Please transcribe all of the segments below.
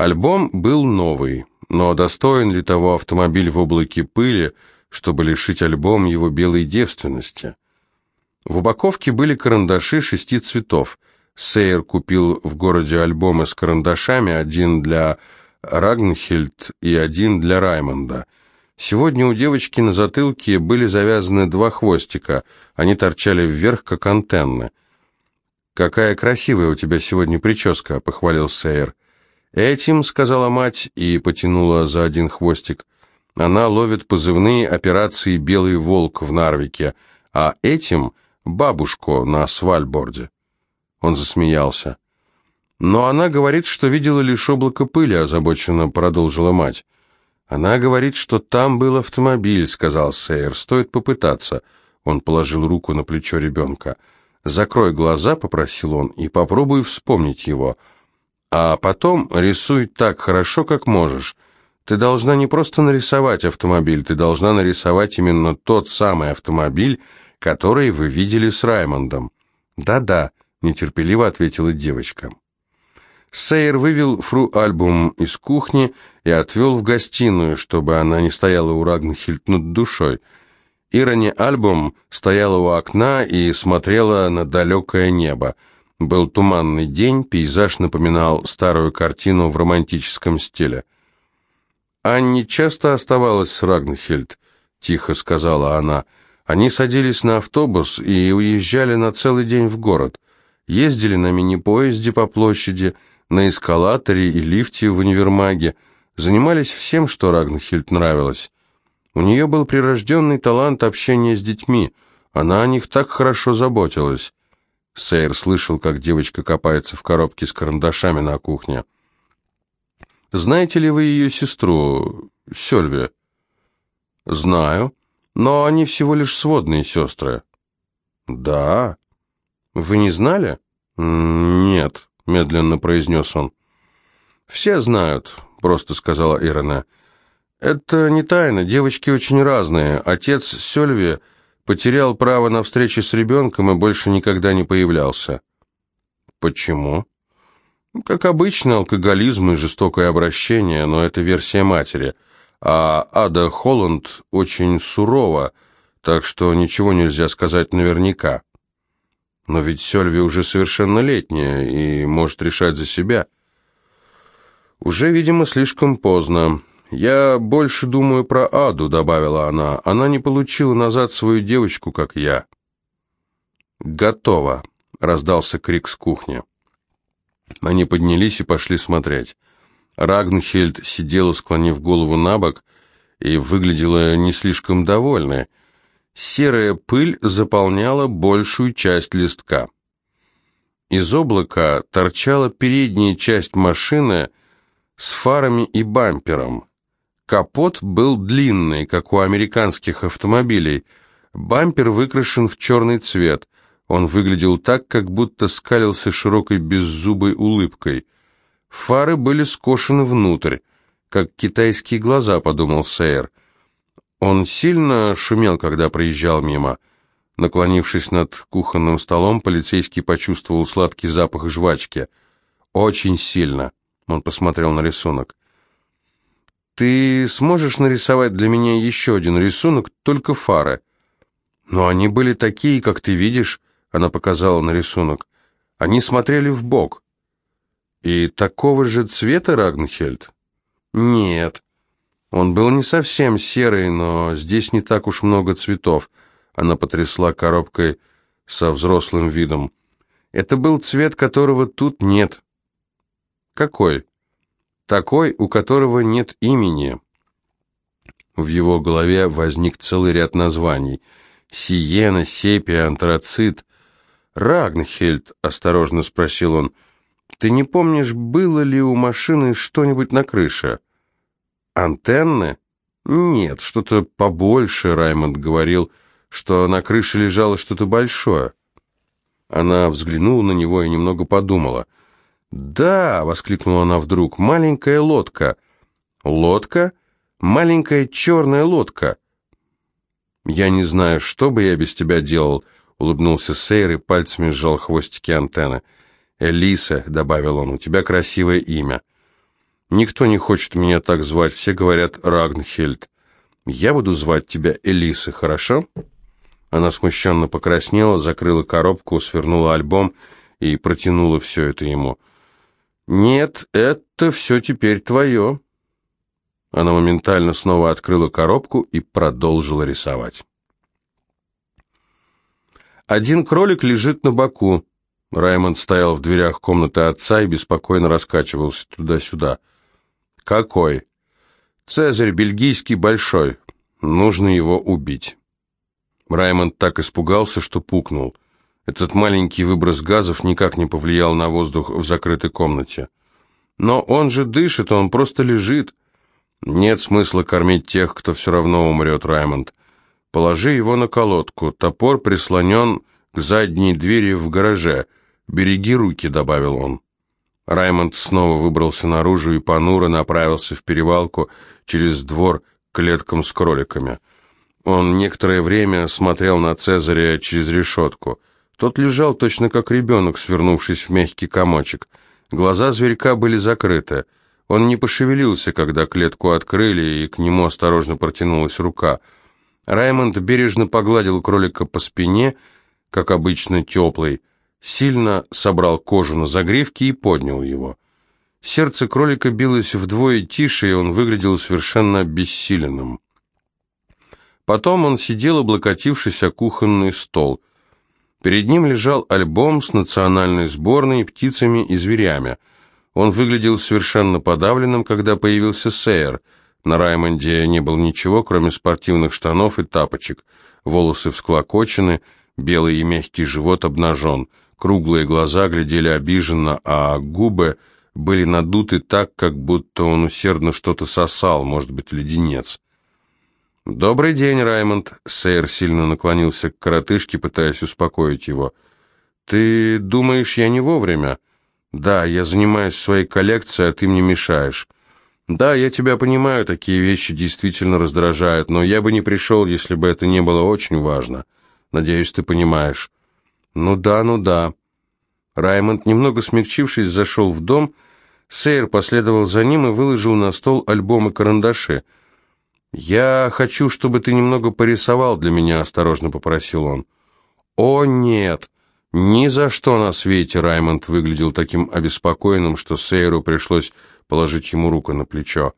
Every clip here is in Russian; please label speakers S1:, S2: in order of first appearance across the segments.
S1: Альбом был новый, но достоин ли того автомобиль в облаке пыли, чтобы лишить альбом его белой девственности? В упаковке были карандаши шести цветов. Сейер купил в городе альбомы с карандашами, один для Рагнхильд и один для Раймонда. Сегодня у девочки на затылке были завязаны два хвостика, они торчали вверх, как антенны. «Какая красивая у тебя сегодня прическа», — похвалил Сейер. «Этим», — сказала мать и потянула за один хвостик, — «она ловит позывные операции «Белый волк» в Нарвике, а этим — бабушку на свальборде». Он засмеялся. «Но она говорит, что видела лишь облако пыли», — озабоченно продолжила мать. «Она говорит, что там был автомобиль», — сказал Сейер. «Стоит попытаться». Он положил руку на плечо ребенка. «Закрой глаза», — попросил он, — «и попробуй вспомнить его». А потом рисуй так хорошо, как можешь. Ты должна не просто нарисовать автомобиль, ты должна нарисовать именно тот самый автомобиль, который вы видели с Раймондом. Да-да, нетерпеливо ответила девочка. Сейер вывел фру альбум из кухни и отвел в гостиную, чтобы она не стояла у Рагнхильд над душой. Ирони альбом стояла у окна и смотрела на далекое небо. Был туманный день, пейзаж напоминал старую картину в романтическом стиле. «Анни часто оставалась с Рагнхельд», — тихо сказала она. «Они садились на автобус и уезжали на целый день в город. Ездили на мини-поезде по площади, на эскалаторе и лифте в универмаге. Занимались всем, что Рагнхельд нравилось. У нее был прирожденный талант общения с детьми. Она о них так хорошо заботилась. Сейр слышал, как девочка копается в коробке с карандашами на кухне. «Знаете ли вы ее сестру, Сельви?» «Знаю, но они всего лишь сводные сестры». «Да? Вы не знали?» «Нет», — медленно произнес он. «Все знают», — просто сказала Ирена. «Это не тайна, девочки очень разные. Отец Сельви потерял право на встречи с ребенком и больше никогда не появлялся. Почему? Как обычно, алкоголизм и жестокое обращение, но это версия матери. А Ада Холланд очень сурова, так что ничего нельзя сказать наверняка. Но ведь Сёльви уже совершеннолетняя и может решать за себя. Уже, видимо, слишком поздно. «Я больше думаю про Аду», — добавила она. «Она не получила назад свою девочку, как я». «Готово», — раздался крик с кухни. Они поднялись и пошли смотреть. Рагнхельд сидела, склонив голову на бок, и выглядела не слишком довольной. Серая пыль заполняла большую часть листка. Из облака торчала передняя часть машины с фарами и бампером. Капот был длинный, как у американских автомобилей. Бампер выкрашен в черный цвет. Он выглядел так, как будто скалился широкой беззубой улыбкой. Фары были скошены внутрь, как китайские глаза, подумал Сейер. Он сильно шумел, когда проезжал мимо. Наклонившись над кухонным столом, полицейский почувствовал сладкий запах жвачки. Очень сильно. Он посмотрел на рисунок. Ты сможешь нарисовать для меня еще один рисунок, только фары? Но они были такие, как ты видишь, она показала на рисунок. Они смотрели в бок. И такого же цвета Рагнхельд? Нет. Он был не совсем серый, но здесь не так уж много цветов. Она потрясла коробкой со взрослым видом. Это был цвет, которого тут нет. Какой? Такой, у которого нет имени. В его голове возник целый ряд названий. Сиена, сепия, антрацит. «Рагнхельд», — осторожно спросил он, — «ты не помнишь, было ли у машины что-нибудь на крыше?» «Антенны?» «Нет, что-то побольше», — Раймонд говорил, что на крыше лежало что-то большое. Она взглянула на него и немного подумала — «Да!» — воскликнула она вдруг. «Маленькая лодка!» «Лодка? Маленькая черная лодка!» «Я не знаю, что бы я без тебя делал», — улыбнулся Сейр и пальцами сжал хвостики антенны. «Элиса», — добавил он, — «у тебя красивое имя». Никто не хочет меня так звать, все говорят Рагнхельд. Я буду звать тебя Элисы, хорошо?» Она смущенно покраснела, закрыла коробку, свернула альбом и протянула все это ему. «Нет, это все теперь твое». Она моментально снова открыла коробку и продолжила рисовать. Один кролик лежит на боку. Раймонд стоял в дверях комнаты отца и беспокойно раскачивался туда-сюда. «Какой?» «Цезарь бельгийский большой. Нужно его убить». Раймонд так испугался, что пукнул. Этот маленький выброс газов никак не повлиял на воздух в закрытой комнате. «Но он же дышит, он просто лежит». «Нет смысла кормить тех, кто все равно умрет, Раймонд. Положи его на колодку. Топор прислонен к задней двери в гараже. Береги руки», — добавил он. Раймонд снова выбрался наружу и понуро направился в перевалку через двор к клеткам с кроликами. Он некоторое время смотрел на Цезаря через решетку. Тот лежал точно как ребенок, свернувшись в мягкий комочек. Глаза зверька были закрыты. Он не пошевелился, когда клетку открыли, и к нему осторожно протянулась рука — Раймонд бережно погладил кролика по спине, как обычно теплый, сильно собрал кожу на загривке и поднял его. Сердце кролика билось вдвое тише, и он выглядел совершенно обессиленным. Потом он сидел, облокотившись о кухонный стол. Перед ним лежал альбом с национальной сборной, птицами и зверями. Он выглядел совершенно подавленным, когда появился Сейер — на Раймонде не было ничего, кроме спортивных штанов и тапочек. Волосы всклокочены, белый и мягкий живот обнажен. Круглые глаза глядели обиженно, а губы были надуты так, как будто он усердно что-то сосал, может быть, леденец. «Добрый день, Раймонд», — Сейр сильно наклонился к коротышке, пытаясь успокоить его. «Ты думаешь, я не вовремя?» «Да, я занимаюсь своей коллекцией, а ты мне мешаешь». «Да, я тебя понимаю, такие вещи действительно раздражают, но я бы не пришел, если бы это не было очень важно. Надеюсь, ты понимаешь». «Ну да, ну да». Раймонд, немного смягчившись, зашел в дом. Сейр последовал за ним и выложил на стол альбомы карандаши. «Я хочу, чтобы ты немного порисовал для меня», — осторожно попросил он. «О, нет!» Ни за что на свете Раймонд выглядел таким обеспокоенным, что Сейру пришлось положить ему руку на плечо.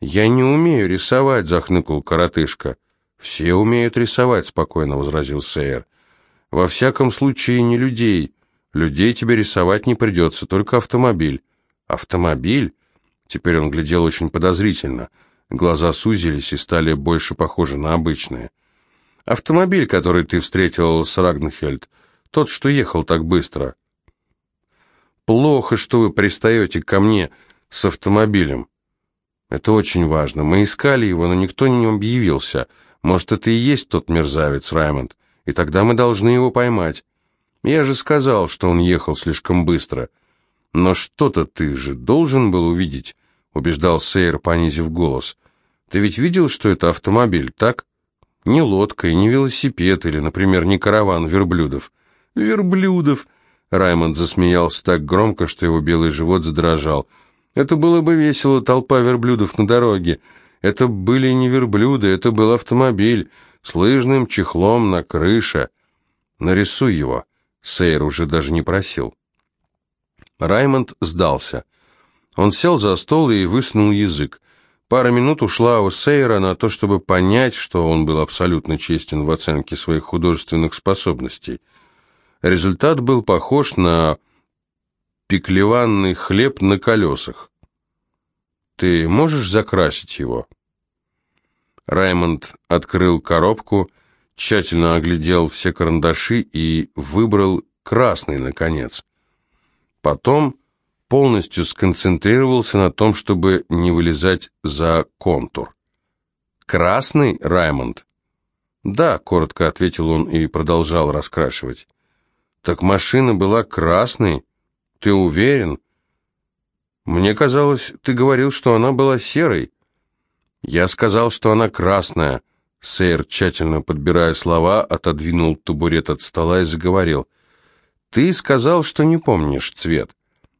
S1: «Я не умею рисовать», — захныкал коротышка. «Все умеют рисовать», — спокойно возразил Сейер. «Во всяком случае, не людей. Людей тебе рисовать не придется, только автомобиль». «Автомобиль?» Теперь он глядел очень подозрительно. Глаза сузились и стали больше похожи на обычные. «Автомобиль, который ты встретил с Рагнхельд, тот, что ехал так быстро». «Плохо, что вы пристаете ко мне», с автомобилем. Это очень важно. Мы искали его, но никто не объявился. Может, это и есть тот мерзавец, Раймонд, и тогда мы должны его поймать. Я же сказал, что он ехал слишком быстро. Но что-то ты же должен был увидеть, убеждал Сейер, понизив голос. Ты ведь видел, что это автомобиль, так? Не лодка и не велосипед или, например, не караван верблюдов. Верблюдов! Раймонд засмеялся так громко, что его белый живот задрожал. Это было бы весело, толпа верблюдов на дороге. Это были не верблюды, это был автомобиль с лыжным чехлом на крыше. Нарисуй его. Сейр уже даже не просил. Раймонд сдался. Он сел за стол и высунул язык. Пара минут ушла у Сейра на то, чтобы понять, что он был абсолютно честен в оценке своих художественных способностей. Результат был похож на пеклеванный хлеб на колесах. Ты можешь закрасить его?» Раймонд открыл коробку, тщательно оглядел все карандаши и выбрал красный, наконец. Потом полностью сконцентрировался на том, чтобы не вылезать за контур. «Красный, Раймонд?» «Да», — коротко ответил он и продолжал раскрашивать. «Так машина была красной?» Ты уверен? Мне казалось, ты говорил, что она была серой. Я сказал, что она красная. Сейр, тщательно подбирая слова, отодвинул табурет от стола и заговорил. Ты сказал, что не помнишь цвет.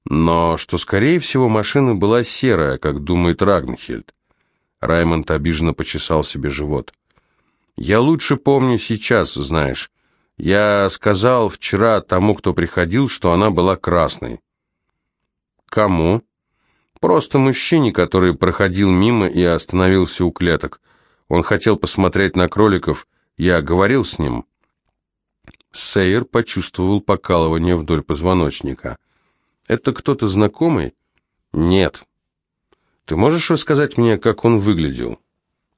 S1: Но что, скорее всего, машина была серая, как думает Рагнхельд. Раймонд обиженно почесал себе живот. «Я лучше помню сейчас, знаешь. Я сказал вчера тому, кто приходил, что она была красной». «Кому?» «Просто мужчине, который проходил мимо и остановился у клеток. Он хотел посмотреть на кроликов. Я говорил с ним». Сейер почувствовал покалывание вдоль позвоночника. «Это кто-то знакомый?» «Нет». «Ты можешь рассказать мне, как он выглядел?»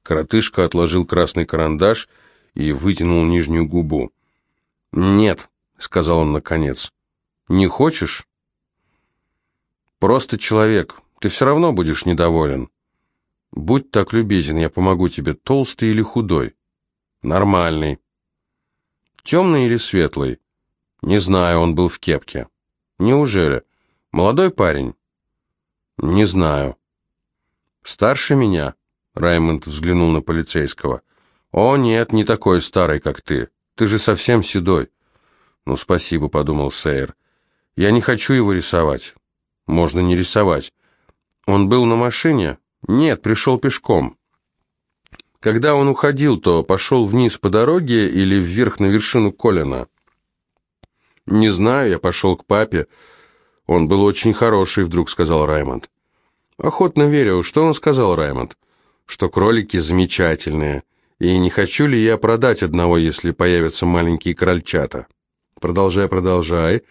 S1: Коротышка отложил красный карандаш и вытянул нижнюю губу. «Нет», — сказал он наконец. «Не хочешь?» «Просто человек. Ты все равно будешь недоволен. Будь так любезен, я помогу тебе, толстый или худой?» «Нормальный». Темный или светлый? Не знаю, он был в кепке. Неужели? Молодой парень? Не знаю. Старше меня? Раймонд взглянул на полицейского. О, нет, не такой старый, как ты. Ты же совсем седой. Ну, спасибо, подумал Сейер. Я не хочу его рисовать. Можно не рисовать. Он был на машине? Нет, пришел пешком. Когда он уходил, то пошел вниз по дороге или вверх на вершину Колина? Не знаю, я пошел к папе. Он был очень хороший, вдруг сказал Раймонд. Охотно верю. Что он сказал, Раймонд? Что кролики замечательные. И не хочу ли я продать одного, если появятся маленькие крольчата? Продолжай, продолжай.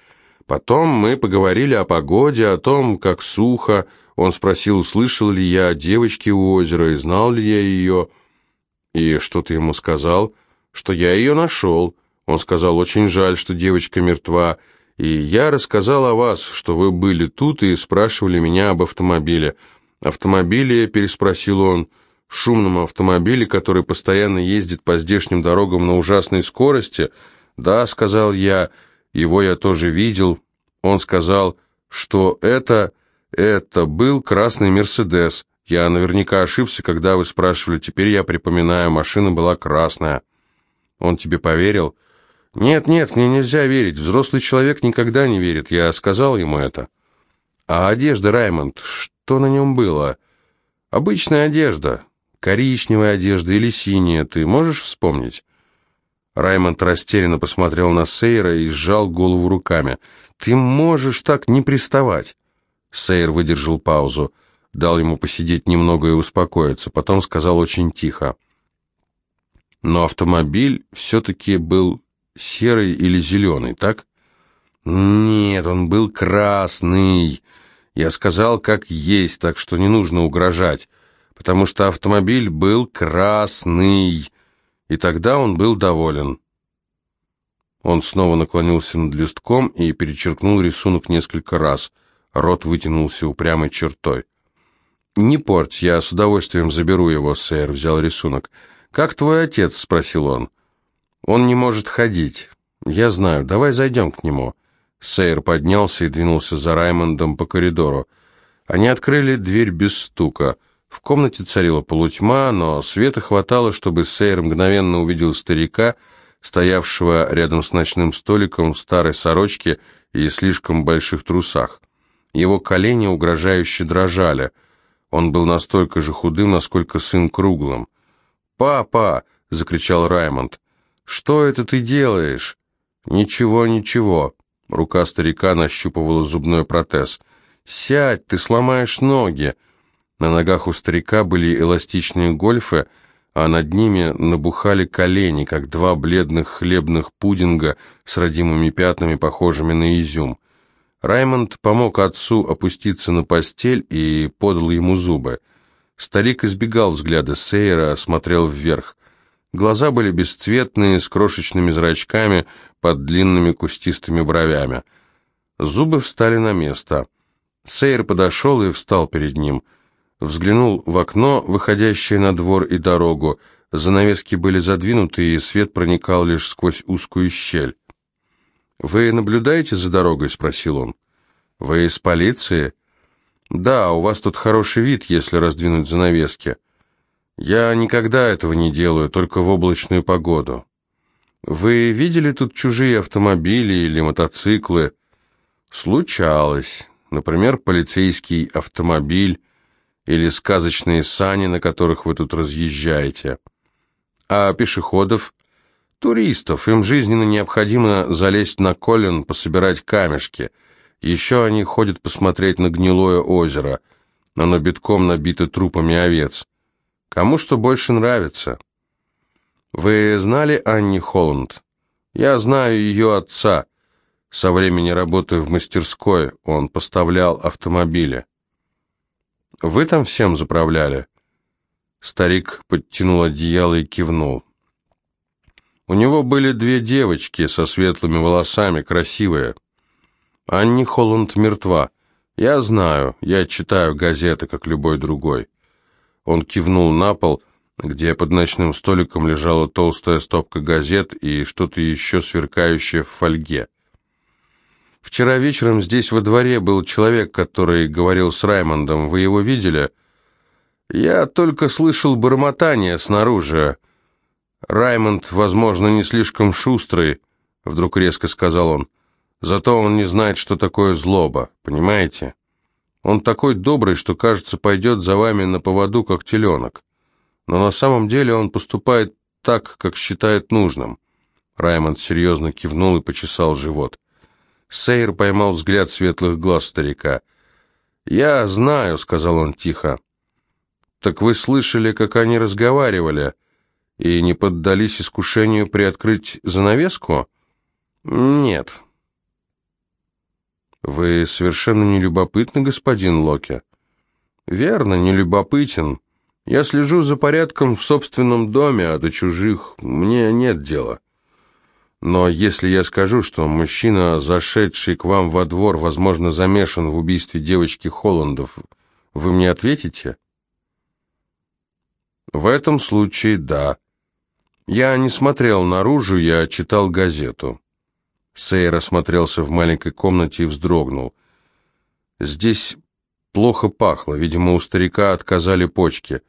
S1: Потом мы поговорили о погоде, о том, как сухо. Он спросил, слышал ли я о девочке у озера и знал ли я ее. «И что ты ему сказал?» «Что я ее нашел». Он сказал, «Очень жаль, что девочка мертва». «И я рассказал о вас, что вы были тут и спрашивали меня об автомобиле». «Автомобиле?» – переспросил он. «Шумном автомобиле, который постоянно ездит по здешним дорогам на ужасной скорости?» «Да», – сказал я, – «его я тоже видел». Он сказал, что это... это был красный «Мерседес». Я наверняка ошибся, когда вы спрашивали. Теперь я припоминаю, машина была красная. Он тебе поверил? Нет, нет, мне нельзя верить. Взрослый человек никогда не верит. Я сказал ему это. А одежда, Раймонд, что на нем было? Обычная одежда. Коричневая одежда или синяя, ты можешь вспомнить? Раймонд растерянно посмотрел на Сейра и сжал голову руками. «Ты можешь так не приставать!» Сейр выдержал паузу дал ему посидеть немного и успокоиться, потом сказал очень тихо. Но автомобиль все-таки был серый или зеленый, так? Нет, он был красный. Я сказал, как есть, так что не нужно угрожать, потому что автомобиль был красный, и тогда он был доволен. Он снова наклонился над листком и перечеркнул рисунок несколько раз. Рот вытянулся упрямой чертой. «Не порть, я с удовольствием заберу его, сэр», — взял рисунок. «Как твой отец?» — спросил он. «Он не может ходить». «Я знаю, давай зайдем к нему». Сейр поднялся и двинулся за Раймондом по коридору. Они открыли дверь без стука. В комнате царила полутьма, но света хватало, чтобы Сейр мгновенно увидел старика, стоявшего рядом с ночным столиком в старой сорочке и слишком больших трусах. Его колени угрожающе дрожали — он был настолько же худым, насколько сын круглым. «Папа!» — закричал Раймонд. «Что это ты делаешь?» «Ничего, ничего». Рука старика нащупывала зубной протез. «Сядь, ты сломаешь ноги!» На ногах у старика были эластичные гольфы, а над ними набухали колени, как два бледных хлебных пудинга с родимыми пятнами, похожими на изюм. Раймонд помог отцу опуститься на постель и подал ему зубы. Старик избегал взгляда Сейра, смотрел вверх. Глаза были бесцветные, с крошечными зрачками под длинными кустистыми бровями. Зубы встали на место. Сейр подошел и встал перед ним. Взглянул в окно, выходящее на двор и дорогу. Занавески были задвинуты, и свет проникал лишь сквозь узкую щель. «Вы наблюдаете за дорогой?» — спросил он. «Вы из полиции?» «Да, у вас тут хороший вид, если раздвинуть занавески. Я никогда этого не делаю, только в облачную погоду. Вы видели тут чужие автомобили или мотоциклы?» «Случалось. например, полицейский автомобиль или сказочные сани, на которых вы тут разъезжаете. А пешеходов, туристов, им жизненно необходимо залезть на колен, пособирать камешки. Еще они ходят посмотреть на гнилое озеро, оно битком набито трупами овец. Кому что больше нравится. Вы знали Анни Холланд? Я знаю ее отца. Со времени работы в мастерской он поставлял автомобили. Вы там всем заправляли? Старик подтянул одеяло и кивнул. У него были две девочки со светлыми волосами, красивые. Анни Холланд мертва. Я знаю, я читаю газеты, как любой другой. Он кивнул на пол, где под ночным столиком лежала толстая стопка газет и что-то еще сверкающее в фольге. Вчера вечером здесь во дворе был человек, который говорил с Раймондом. Вы его видели? Я только слышал бормотание снаружи. Раймонд, возможно, не слишком шустрый, вдруг резко сказал он. Зато он не знает, что такое злоба, понимаете? Он такой добрый, что, кажется, пойдет за вами на поводу, как теленок. Но на самом деле он поступает так, как считает нужным. Раймонд серьезно кивнул и почесал живот. Сейр поймал взгляд светлых глаз старика. «Я знаю», — сказал он тихо. «Так вы слышали, как они разговаривали, и не поддались искушению приоткрыть занавеску?» «Нет». «Вы совершенно не любопытны, господин Локи?» «Верно, не любопытен. Я слежу за порядком в собственном доме, а до чужих мне нет дела». Но если я скажу, что мужчина, зашедший к вам во двор, возможно, замешан в убийстве девочки Холландов, вы мне ответите? В этом случае да. Я не смотрел наружу, я читал газету. Сейр осмотрелся в маленькой комнате и вздрогнул. Здесь плохо пахло, видимо, у старика отказали почки.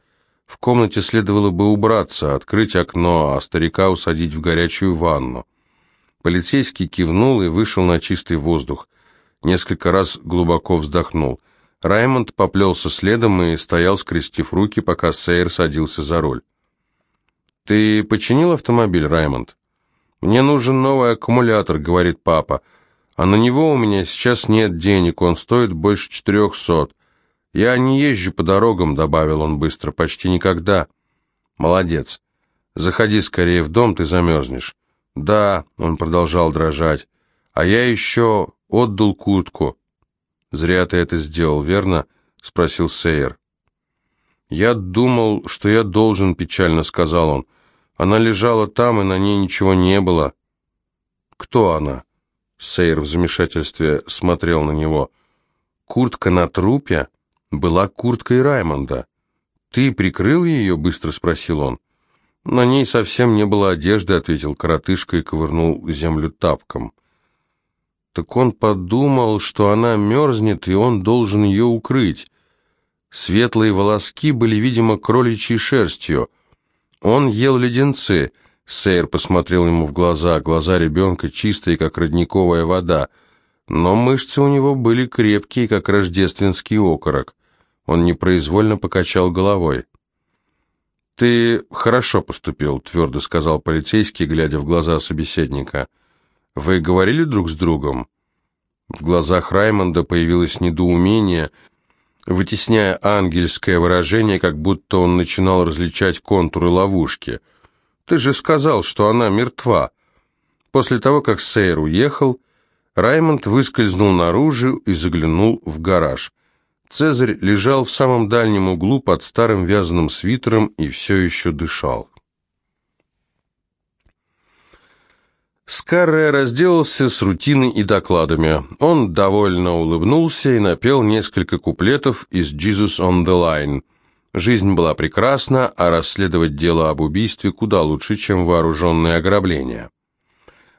S1: В комнате следовало бы убраться, открыть окно, а старика усадить в горячую ванну. Полицейский кивнул и вышел на чистый воздух. Несколько раз глубоко вздохнул. Раймонд поплелся следом и стоял, скрестив руки, пока Сейр садился за руль. «Ты починил автомобиль, Раймонд?» «Мне нужен новый аккумулятор», — говорит папа. «А на него у меня сейчас нет денег, он стоит больше четырехсот. Я не езжу по дорогам», — добавил он быстро, — «почти никогда». «Молодец. Заходи скорее в дом, ты замерзнешь». «Да», — он продолжал дрожать, — «а я еще отдал куртку». «Зря ты это сделал, верно?» — спросил Сейер. «Я думал, что я должен», — печально сказал он. «Она лежала там, и на ней ничего не было». «Кто она?» Сейер в замешательстве смотрел на него. «Куртка на трупе была курткой Раймонда. Ты прикрыл ее?» — быстро спросил он. «На ней совсем не было одежды», — ответил коротышка и ковырнул землю тапком. Так он подумал, что она мерзнет, и он должен ее укрыть. Светлые волоски были, видимо, кроличьей шерстью. Он ел леденцы. Сейр посмотрел ему в глаза. Глаза ребенка чистые, как родниковая вода. Но мышцы у него были крепкие, как рождественский окорок. Он непроизвольно покачал головой. «Ты хорошо поступил», — твердо сказал полицейский, глядя в глаза собеседника. «Вы говорили друг с другом?» В глазах Раймонда появилось недоумение, вытесняя ангельское выражение, как будто он начинал различать контуры ловушки. «Ты же сказал, что она мертва». После того, как Сейр уехал, Раймонд выскользнул наружу и заглянул в гараж. Цезарь лежал в самом дальнем углу под старым вязаным свитером и все еще дышал. Скарре разделался с рутиной и докладами. Он довольно улыбнулся и напел несколько куплетов из «Jesus on the Line». Жизнь была прекрасна, а расследовать дело об убийстве куда лучше, чем вооруженное ограбление.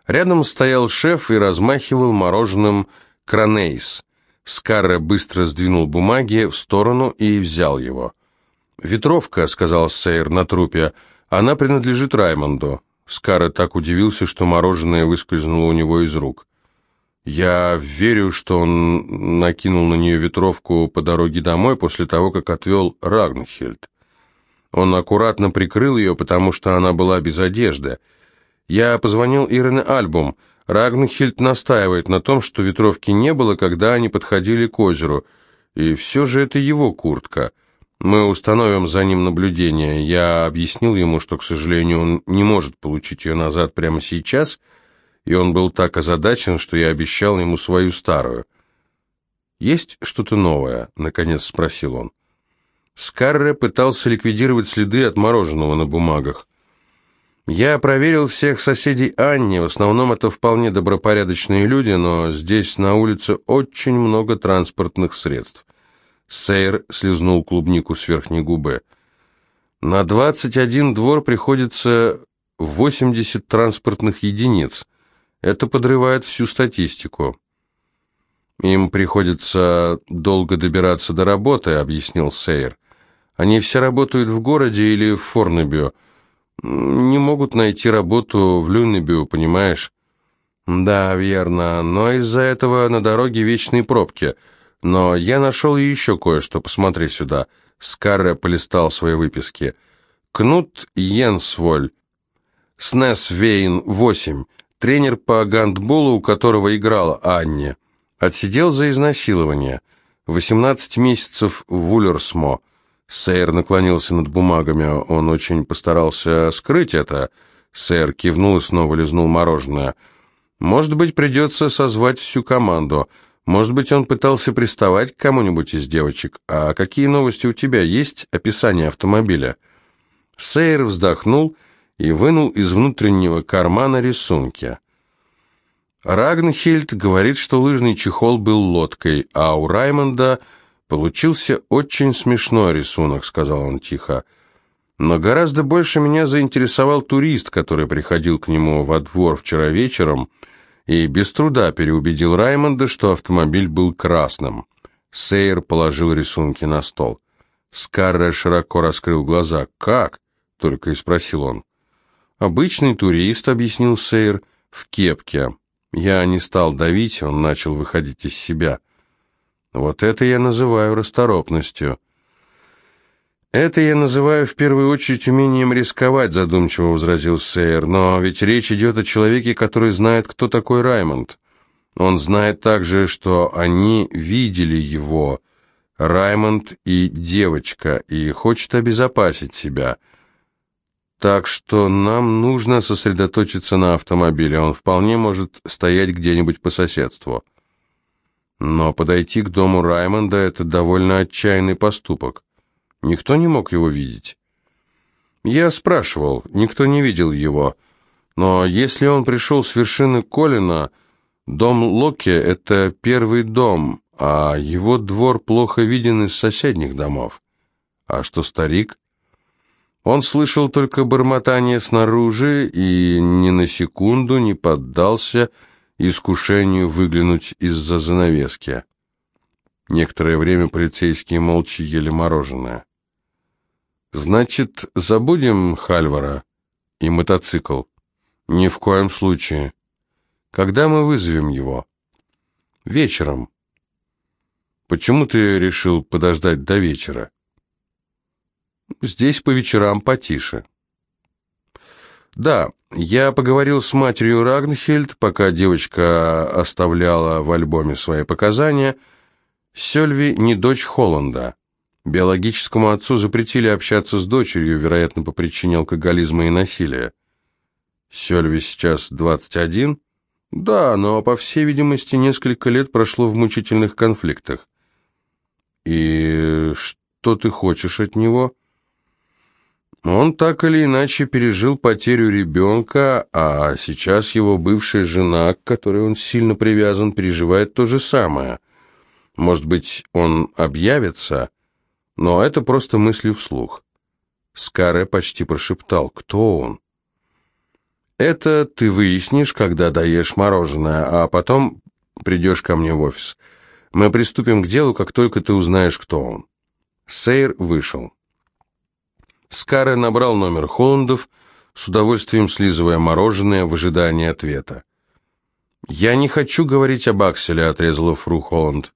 S1: Рядом стоял шеф и размахивал мороженым «Кранейс». Скарре быстро сдвинул бумаги в сторону и взял его. «Ветровка», — сказал Сейр на трупе, — «она принадлежит Раймонду». Скарре так удивился, что мороженое выскользнуло у него из рук. Я верю, что он накинул на нее ветровку по дороге домой после того, как отвел Рагнхельд. Он аккуратно прикрыл ее, потому что она была без одежды. Я позвонил Ирене Альбум. Рагнхельд настаивает на том, что ветровки не было, когда они подходили к озеру. И все же это его куртка. Мы установим за ним наблюдение. Я объяснил ему, что, к сожалению, он не может получить ее назад прямо сейчас, и он был так озадачен, что я обещал ему свою старую. «Есть что-то новое?» — наконец спросил он. Скарре пытался ликвидировать следы от мороженого на бумагах. Я проверил всех соседей Анни, в основном это вполне добропорядочные люди, но здесь на улице очень много транспортных средств. Сейр слезнул клубнику с верхней губы. На 21 двор приходится 80 транспортных единиц. Это подрывает всю статистику. Им приходится долго добираться до работы, объяснил Сейр. Они все работают в городе или в Форнебю. Не могут найти работу в Люнебю, понимаешь? Да, верно, но из-за этого на дороге вечные пробки. Но я нашел еще кое-что, посмотри сюда. Скарре полистал свои выписки. Кнут Йенсволь, СНЕС Вейн 8, тренер по гандболу, у которого играла Анне. Отсидел за изнасилование. 18 месяцев в Улерсмо. Сейр наклонился над бумагами. Он очень постарался скрыть это. Сэр кивнул и снова лизнул мороженое. «Может быть, придется созвать всю команду. Может быть, он пытался приставать к кому-нибудь из девочек. А какие новости у тебя? Есть описание автомобиля?» Сейр вздохнул и вынул из внутреннего кармана рисунки. Рагнхильд говорит, что лыжный чехол был лодкой, а у Раймонда «Получился очень смешной рисунок», — сказал он тихо. «Но гораздо больше меня заинтересовал турист, который приходил к нему во двор вчера вечером и без труда переубедил Раймонда, что автомобиль был красным». Сейер положил рисунки на стол. Скарре широко раскрыл глаза. «Как?» — только и спросил он. «Обычный турист», — объяснил Сейер, — «в кепке». Я не стал давить, он начал выходить из себя. Вот это я называю расторопностью. Это я называю в первую очередь умением рисковать, задумчиво возразил Сейер. Но ведь речь идет о человеке, который знает, кто такой Раймонд. Он знает также, что они видели его, Раймонд и девочка, и хочет обезопасить себя. Так что нам нужно сосредоточиться на автомобиле. Он вполне может стоять где-нибудь по соседству. Но подойти к дому Раймонда – это довольно отчаянный поступок. Никто не мог его видеть. Я спрашивал, никто не видел его. Но если он пришел с вершины Колина, дом Локи – это первый дом, а его двор плохо виден из соседних домов. А что старик? Он слышал только бормотание снаружи и ни на секунду не поддался искушению выглянуть из-за занавески. Некоторое время полицейские молча ели мороженое. «Значит, забудем Хальвара и мотоцикл?» «Ни в коем случае. Когда мы вызовем его?» «Вечером». «Почему ты решил подождать до вечера?» «Здесь по вечерам потише». «Да, я поговорил с матерью Рагнхельд, пока девочка оставляла в альбоме свои показания. Сёльви не дочь Холланда. Биологическому отцу запретили общаться с дочерью, вероятно, по причине алкоголизма и насилия. Сёльви сейчас 21? Да, но, по всей видимости, несколько лет прошло в мучительных конфликтах. И что ты хочешь от него?» Он так или иначе пережил потерю ребенка, а сейчас его бывшая жена, к которой он сильно привязан, переживает то же самое. Может быть, он объявится, но это просто мысли вслух. Скаре почти прошептал, кто он. «Это ты выяснишь, когда доешь мороженое, а потом придешь ко мне в офис. Мы приступим к делу, как только ты узнаешь, кто он». Сейр вышел. Скаре набрал номер Холландов, с удовольствием слизывая мороженое в ожидании ответа. «Я не хочу говорить об Акселе», — отрезала фру Холланд.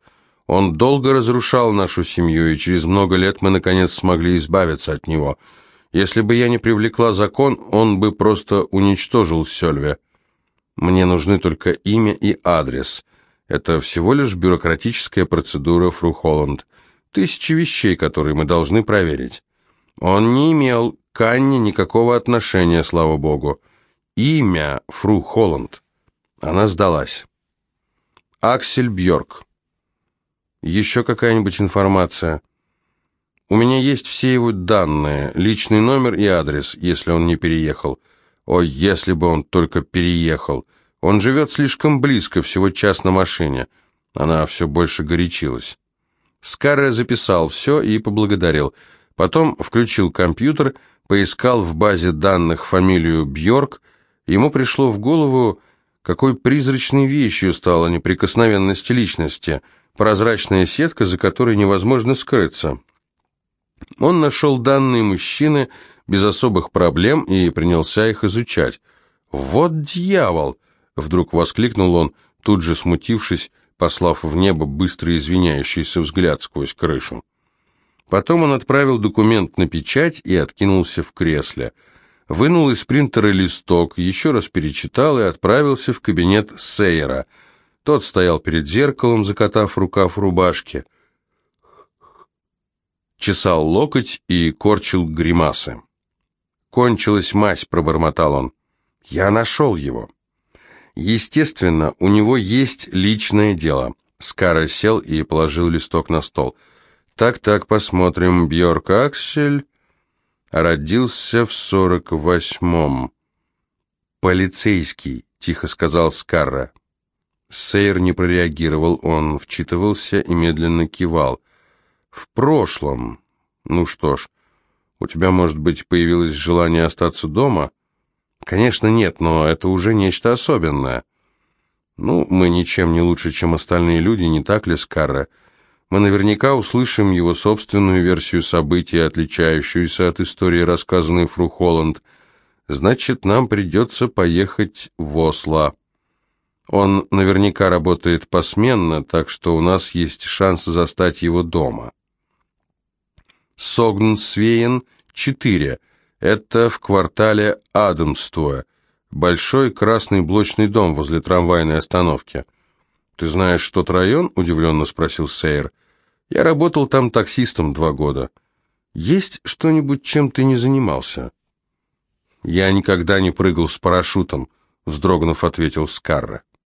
S1: «Он долго разрушал нашу семью, и через много лет мы, наконец, смогли избавиться от него. Если бы я не привлекла закон, он бы просто уничтожил Сёльве. Мне нужны только имя и адрес. Это всего лишь бюрократическая процедура, фру Холланд. Тысячи вещей, которые мы должны проверить. Он не имел к Анне никакого отношения, слава богу. Имя фру Холланд. Она сдалась. Аксель Бьорк. Еще какая-нибудь информация? У меня есть все его данные, личный номер и адрес, если он не переехал. Ой, если бы он только переехал. Он живет слишком близко, всего час на машине. Она все больше горячилась. Скарре записал все и поблагодарил. Потом включил компьютер, поискал в базе данных фамилию Бьорк. Ему пришло в голову, какой призрачной вещью стала неприкосновенность личности, прозрачная сетка, за которой невозможно скрыться. Он нашел данные мужчины без особых проблем и принялся их изучать. «Вот дьявол!» — вдруг воскликнул он, тут же смутившись, послав в небо быстрый извиняющийся взгляд сквозь крышу. Потом он отправил документ на печать и откинулся в кресле — вынул из принтера листок, еще раз перечитал и отправился в кабинет Сейера. Тот стоял перед зеркалом, закатав рукав рубашки, чесал локоть и корчил гримасы. «Кончилась мазь», — пробормотал он. «Я нашел его». Естественно, у него есть личное дело. Скара сел и положил листок на стол. «Так-так, посмотрим. Бьорк Аксель...» родился в сорок восьмом. «Полицейский», — тихо сказал Скарра. Сейр не прореагировал, он вчитывался и медленно кивал. «В прошлом. Ну что ж, у тебя, может быть, появилось желание остаться дома?» «Конечно нет, но это уже нечто особенное». «Ну, мы ничем не лучше, чем остальные люди, не так ли, Скарра?» мы наверняка услышим его собственную версию событий, отличающуюся от истории, рассказанной Фру Холланд. Значит, нам придется поехать в Осло. Он наверняка работает посменно, так что у нас есть шанс застать его дома. Согнсвейен, 4. Это в квартале Адамствуэ. Большой красный блочный дом возле трамвайной остановки. «Ты знаешь тот район?» – удивленно спросил Сейр. Я работал там таксистом два года. Есть что-нибудь, чем ты не занимался? Я никогда не прыгал с парашютом, вздрогнув, ответил Скарра.